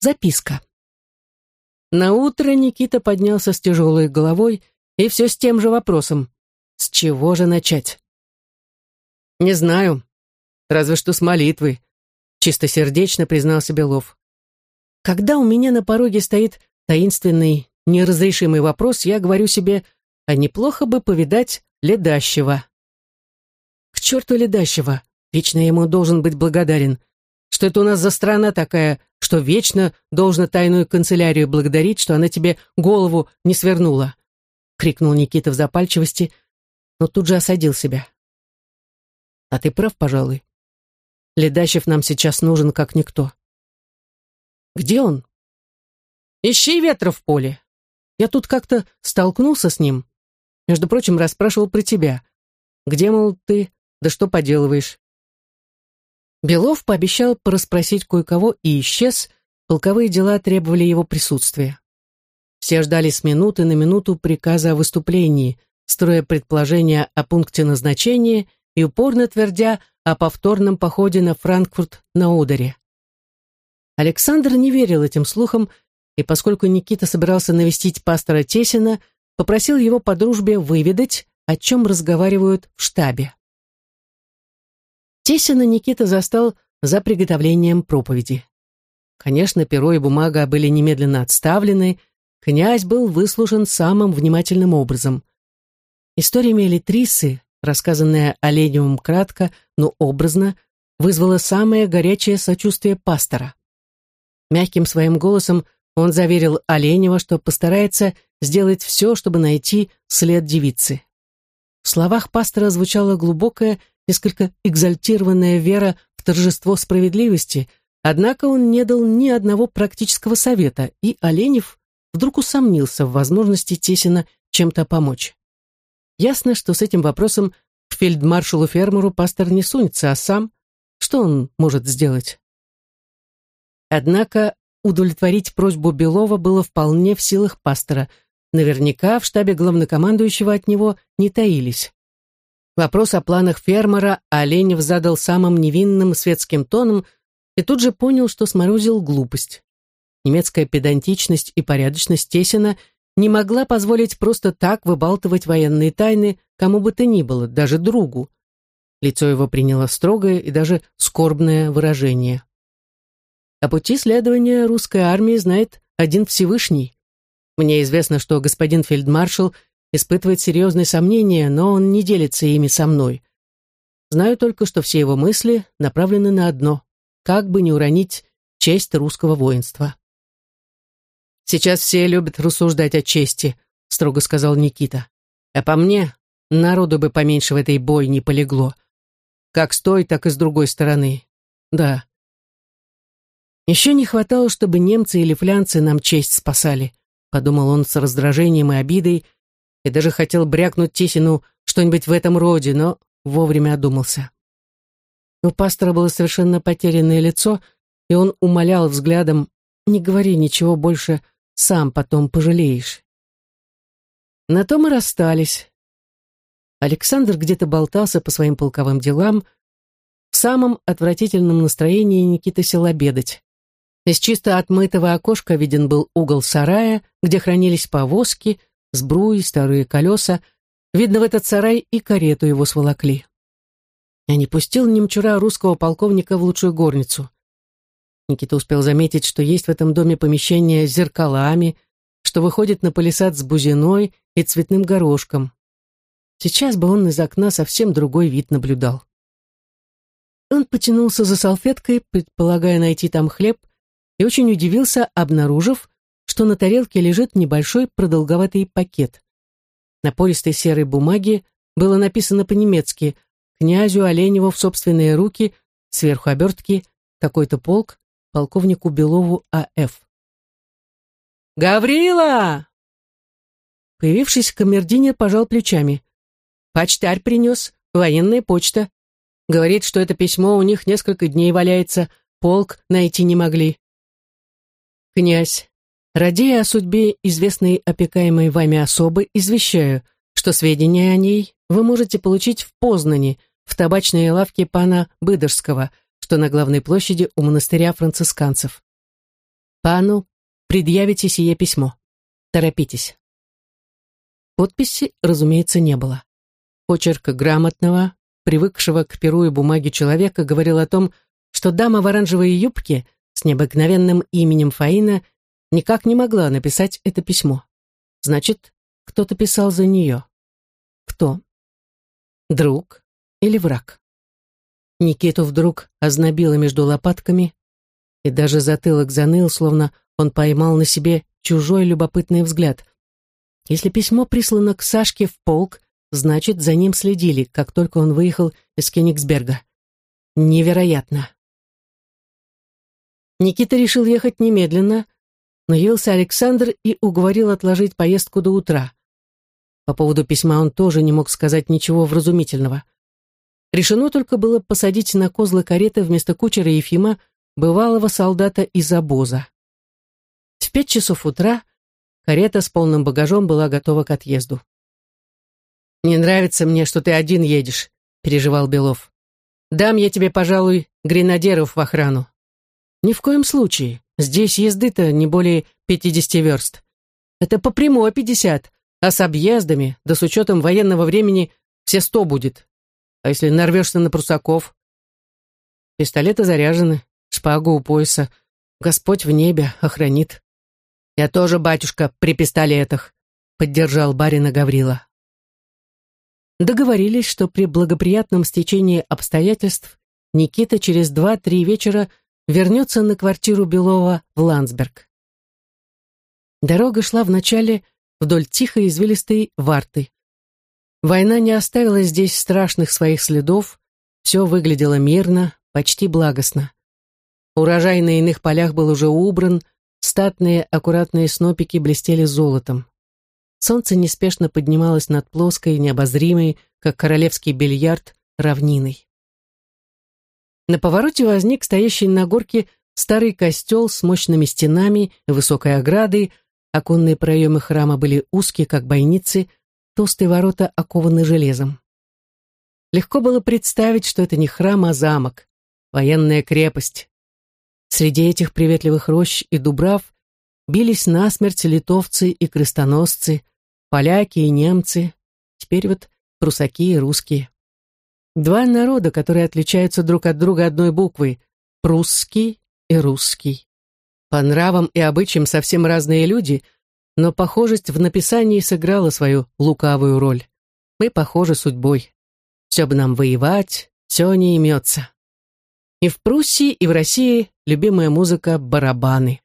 записка. На утро Никита поднялся с тяжелой головой и все с тем же вопросом. С чего же начать? «Не знаю. Разве что с молитвы», — чистосердечно признался Белов. «Когда у меня на пороге стоит таинственный, неразрешимый вопрос, я говорю себе, а неплохо бы повидать ледащего». «К черту ледащего! Вечно ему должен быть благодарен. Что это у нас за страна такая, что вечно должна тайную канцелярию благодарить, что она тебе голову не свернула?» — крикнул Никита в запальчивости, но тут же осадил себя. «А ты прав, пожалуй. Ледащев нам сейчас нужен как никто». «Где он?» «Ищи ветра в поле. Я тут как-то столкнулся с ним. Между прочим, расспрашивал про тебя. Где, мол, ты, да что поделываешь?» Белов пообещал порасспросить кое-кого и исчез, полковые дела требовали его присутствия. Все ждали с минуты на минуту приказа о выступлении, строя предположения о пункте назначения и упорно твердя о повторном походе на Франкфурт на Одере. Александр не верил этим слухам, и поскольку Никита собирался навестить пастора Тесина, попросил его по дружбе выведать, о чем разговаривают в штабе. Тесина Никита застал за приготовлением проповеди. Конечно, перо и бумага были немедленно отставлены, князь был выслушан самым внимательным образом. История Мелитрисы, рассказанная Оленевым кратко, но образно, вызвала самое горячее сочувствие пастора. Мягким своим голосом он заверил Оленева, что постарается сделать все, чтобы найти след девицы. В словах пастора звучала глубокая несколько экзальтированная вера в торжество справедливости, однако он не дал ни одного практического совета, и Оленев вдруг усомнился в возможности Тесина чем-то помочь. Ясно, что с этим вопросом к фельдмаршалу-фермеру пастор не сунется, а сам что он может сделать? Однако удовлетворить просьбу Белова было вполне в силах пастора. Наверняка в штабе главнокомандующего от него не таились. Вопрос о планах фермера Оленев задал самым невинным светским тоном и тут же понял, что сморозил глупость. Немецкая педантичность и порядочность Тесина не могла позволить просто так выбалтывать военные тайны кому бы то ни было, даже другу. Лицо его приняло строгое и даже скорбное выражение. О пути следования русской армии знает один Всевышний. Мне известно, что господин фельдмаршал – испытывает серьезные сомнения, но он не делится ими со мной. Знаю только, что все его мысли направлены на одно — как бы не уронить честь русского воинства. «Сейчас все любят рассуждать о чести», — строго сказал Никита. «А по мне, народу бы поменьше в этой бой не полегло. Как с той, так и с другой стороны. Да. Еще не хватало, чтобы немцы или флянцы нам честь спасали», — подумал он с раздражением и обидой, — и даже хотел брякнуть Тисину что-нибудь в этом роде, но вовремя одумался. У пастора было совершенно потерянное лицо, и он умолял взглядом «Не говори ничего больше, сам потом пожалеешь». На том и расстались. Александр где-то болтался по своим полковым делам. В самом отвратительном настроении Никита сел обедать. Из чисто отмытого окошка виден был угол сарая, где хранились повозки, сбруи, старые колеса. Видно, в этот сарай и карету его сволокли. Я не пустил немчура русского полковника в лучшую горницу. Никита успел заметить, что есть в этом доме помещение с зеркалами, что выходит на палисад с бузиной и цветным горошком. Сейчас бы он из окна совсем другой вид наблюдал. Он потянулся за салфеткой, предполагая найти там хлеб, и очень удивился, обнаружив, что на тарелке лежит небольшой продолговатый пакет. На пористой серой бумаге было написано по-немецки «Князю Оленеву в собственные руки, сверху обертки, такой-то полк, полковнику Белову А.Ф.» «Гаврила!» Появившись, камердинер пожал плечами. «Почтарь принес, военная почта. Говорит, что это письмо у них несколько дней валяется, полк найти не могли». «Князь, Радея о судьбе известной опекаемой вами особы, извещаю, что сведения о ней вы можете получить в Познани, в табачной лавке пана Быдорского, что на главной площади у монастыря францисканцев. Пану предъявите сие письмо. Торопитесь. Подписи, разумеется, не было. Почерк грамотного, привыкшего к перу и бумаге человека, говорил о том, что дама в оранжевой юбке с необыкновенным именем Фаина никак не могла написать это письмо. Значит, кто-то писал за нее. Кто? Друг или враг? Никиту вдруг ознобило между лопатками, и даже затылок заныл, словно он поймал на себе чужой любопытный взгляд. Если письмо прислано к Сашке в полк, значит, за ним следили, как только он выехал из Кенигсберга. Невероятно. Никита решил ехать немедленно, но явился Александр и уговорил отложить поездку до утра. По поводу письма он тоже не мог сказать ничего вразумительного. Решено только было посадить на козлы кареты вместо кучера Ефима бывалого солдата из обоза. В пять часов утра карета с полным багажом была готова к отъезду. «Не нравится мне, что ты один едешь», — переживал Белов. «Дам я тебе, пожалуй, гренадеров в охрану». Ни в коем случае. Здесь езды-то не более 50 верст. Это по прямой 50, а с объездами, да с учетом военного времени, все 100 будет. А если нарвешься на прусаков? Пистолеты заряжены, шпагу у пояса. Господь в небе охранит. Я тоже, батюшка, при пистолетах, поддержал барина Гаврила. Договорились, что при благоприятном стечении обстоятельств Никита через два-три вечера вернется на квартиру Белова в Ландсберг. Дорога шла вначале вдоль тихой извилистой варты. Война не оставила здесь страшных своих следов, все выглядело мирно, почти благостно. Урожай на иных полях был уже убран, статные аккуратные снопики блестели золотом. Солнце неспешно поднималось над плоской, необозримой, как королевский бильярд, равниной. На повороте возник стоящий на горке старый костел с мощными стенами высокой оградой, оконные проемы храма были узкие, как бойницы, толстые ворота окованы железом. Легко было представить, что это не храм, а замок, военная крепость. Среди этих приветливых рощ и дубрав бились насмерть литовцы и крестоносцы, поляки и немцы, теперь вот прусаки и русские. Два народа, которые отличаются друг от друга одной буквой – прусский и русский. По нравам и обычаям совсем разные люди, но похожесть в написании сыграла свою лукавую роль. Мы похожи судьбой. Все бы нам воевать, все не имется. И в Пруссии, и в России любимая музыка – барабаны.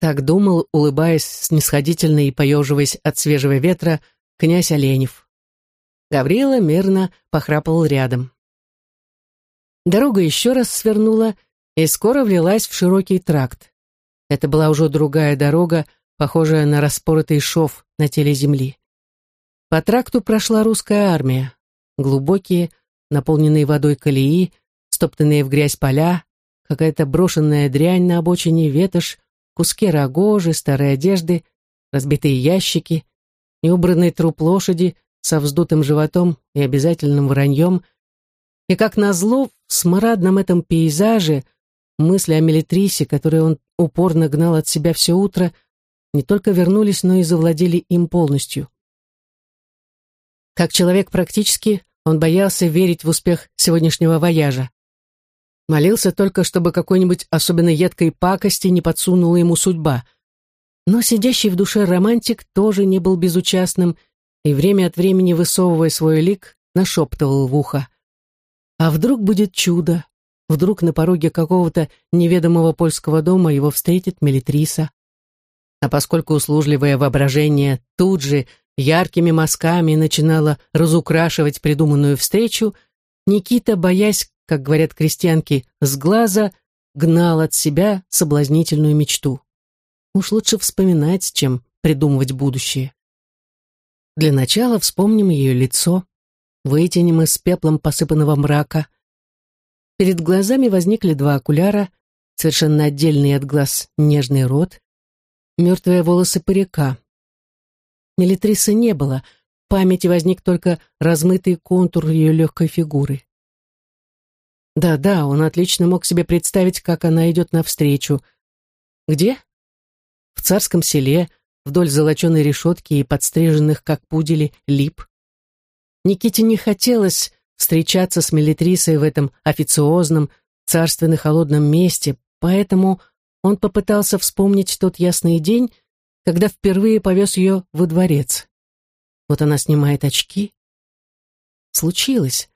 Так думал, улыбаясь снисходительно и поеживаясь от свежего ветра, князь Оленев. Гаврила мирно похрапывал рядом. Дорога еще раз свернула и скоро влилась в широкий тракт. Это была уже другая дорога, похожая на распоротый шов на теле земли. По тракту прошла русская армия. Глубокие, наполненные водой колеи, стоптанные в грязь поля, какая-то брошенная дрянь на обочине, ветошь, куски рогожи, старой одежды, разбитые ящики, неубранный труп лошади, со вздутым животом и обязательным враньем, и, как назло, в смрадном этом пейзаже мысли о Мелитрисе, которые он упорно гнал от себя все утро, не только вернулись, но и завладели им полностью. Как человек практически, он боялся верить в успех сегодняшнего вояжа. Молился только, чтобы какой-нибудь особенно едкой пакости не подсунула ему судьба. Но сидящий в душе романтик тоже не был безучастным и время от времени, высовывая свой лик, нашептывал в ухо. А вдруг будет чудо? Вдруг на пороге какого-то неведомого польского дома его встретит Мелитриса? А поскольку услужливое воображение тут же яркими мазками начинало разукрашивать придуманную встречу, Никита, боясь, как говорят крестьянки, с глаза, гнал от себя соблазнительную мечту. Уж лучше вспоминать, чем придумывать будущее. Для начала вспомним ее лицо, вытянем из пеплом посыпанного мрака. Перед глазами возникли два окуляра, совершенно отдельный от глаз нежный рот, мертвые волосы парика. Мелитрисы не было, в памяти возник только размытый контур ее легкой фигуры. Да-да, он отлично мог себе представить, как она идет навстречу. Где? В царском селе, вдоль золоченой решетки и подстриженных, как пудели, лип. Никите не хотелось встречаться с Мелитрисой в этом официозном, царственно-холодном месте, поэтому он попытался вспомнить тот ясный день, когда впервые повез ее во дворец. Вот она снимает очки. Случилось.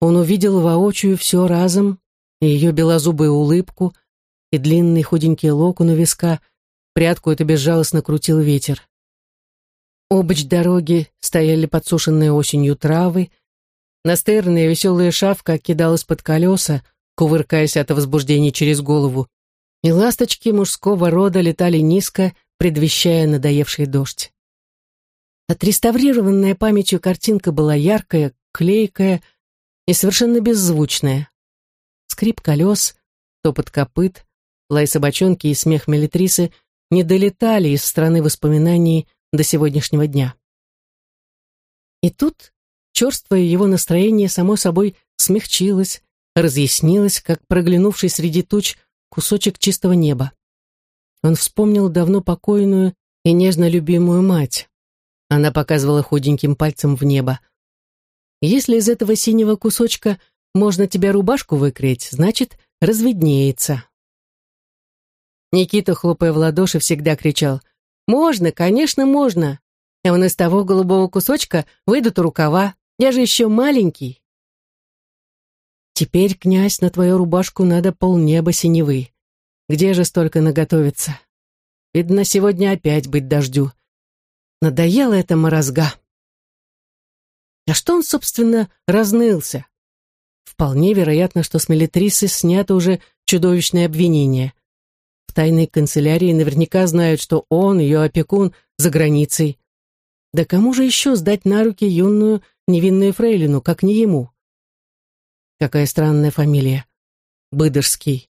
Он увидел воочию все разом, и ее белозубую улыбку, и длинный худенький локон виска, прядку это безжалостно крутил ветер. Обочь дороги стояли подсушенные осенью травы, настырная веселая шавка кидалась под колеса, кувыркаясь от возбуждения через голову, и ласточки мужского рода летали низко, предвещая надоевший дождь. Отреставрированная памятью картинка была яркая, клейкая и совершенно беззвучная. Скрип колес, топот копыт, лай собачонки и смех Мелитрисы не долетали из страны воспоминаний до сегодняшнего дня. И тут черствое его настроение само собой смягчилось, разъяснилось, как проглянувший среди туч кусочек чистого неба. Он вспомнил давно покойную и нежно любимую мать. Она показывала худеньким пальцем в небо. «Если из этого синего кусочка можно тебе рубашку выкроить, значит, разведнеется». Никита, хлопая в ладоши, всегда кричал «Можно, конечно, можно! А вон из того голубого кусочка выйдут рукава, я же еще маленький». «Теперь, князь, на твою рубашку надо полнеба синевы. Где же столько наготовиться? Видно, сегодня опять быть дождю. Надоела эта морозга». А что он, собственно, разнылся? Вполне вероятно, что с Мелитрисы снято уже чудовищное обвинение – тайной канцелярии наверняка знают, что он, ее опекун, за границей. Да кому же еще сдать на руки юную невинную фрейлину, как не ему? Какая странная фамилия. Быдырский.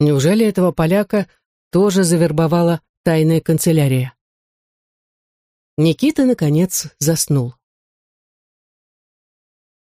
Неужели этого поляка тоже завербовала тайная канцелярия? Никита, наконец, заснул.